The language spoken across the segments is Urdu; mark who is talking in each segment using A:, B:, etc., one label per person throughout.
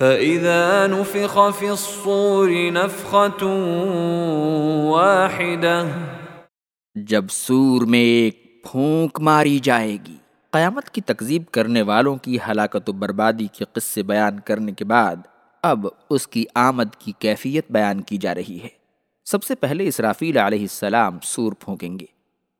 A: فَإِذَا نُفِخَ فِي الصُّورِ نَفْخَةٌ وَاحِدَةٌ
B: جب سور میں ایک پھونک ماری جائے گی، قیامت کی تکذیب کرنے والوں کی ہلاکت و بربادی کے قصے بیان کرنے کے بعد، اب اس کی آمد کی کیفیت بیان کی جا رہی ہے۔ سب سے پہلے اسرافیل علیہ السلام سور پھونکیں گے،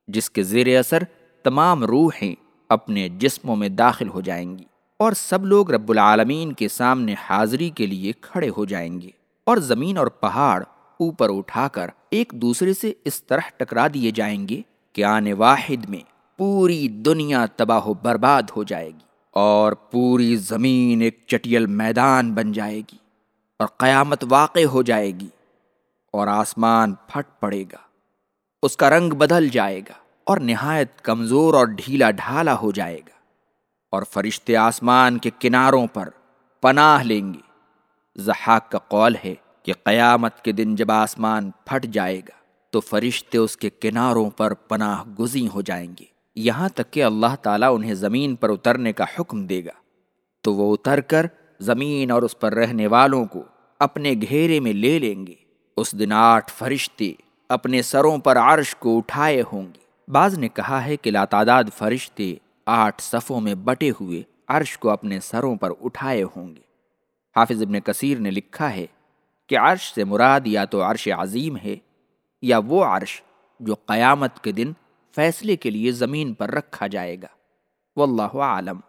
B: جس کے زیر اثر تمام روحیں اپنے جسموں میں داخل ہو جائیں گی۔ اور سب لوگ رب العالمین کے سامنے حاضری کے لیے کھڑے ہو جائیں گے اور زمین اور پہاڑ اوپر اٹھا کر ایک دوسرے سے اس طرح ٹکرا دیے جائیں گے کہ آنے واحد میں پوری دنیا تباہ و برباد ہو جائے گی اور پوری زمین ایک چٹیل میدان بن جائے گی اور قیامت واقع ہو جائے گی اور آسمان پھٹ پڑے گا، اس کا رنگ بدل جائے گا اور نہایت کمزور اور ڈھیلا ڈھالا ہو جائے گا۔ اور فرشتے آسمان کے کناروں پر پناہ لیں گے۔ زحاق کا قول ہے کہ قیامت کے دن جب آسمان پھٹ جائے گا، تو فرشتے اس کے کناروں پر پناہ گزی ہو جائیں گے۔ یہاں تک کہ اللہ تعالیٰ انہیں زمین پر اترنے کا حکم دے گا۔ تو وہ اتر کر زمین اور اس پر رہنے والوں کو اپنے گھیرے میں لے لیں گے۔ اس دن آٹھ فرشتے اپنے سروں پر عرش کو اٹھائے ہوں گے۔ بعض نے کہا ہے کہ لاتعداد فرشتے آٹھ صفوں میں بٹے ہوئے عرش کو اپنے سروں پر اٹھائے ہوں گے۔ حافظ ابن کثیر نے لکھا ہے کہ عرش سے مراد یا تو عرش عظیم ہے یا وہ عرش جو قیامت کے دن فیصلے کے لیے زمین پر رکھا جائے گا۔ واللہ عالم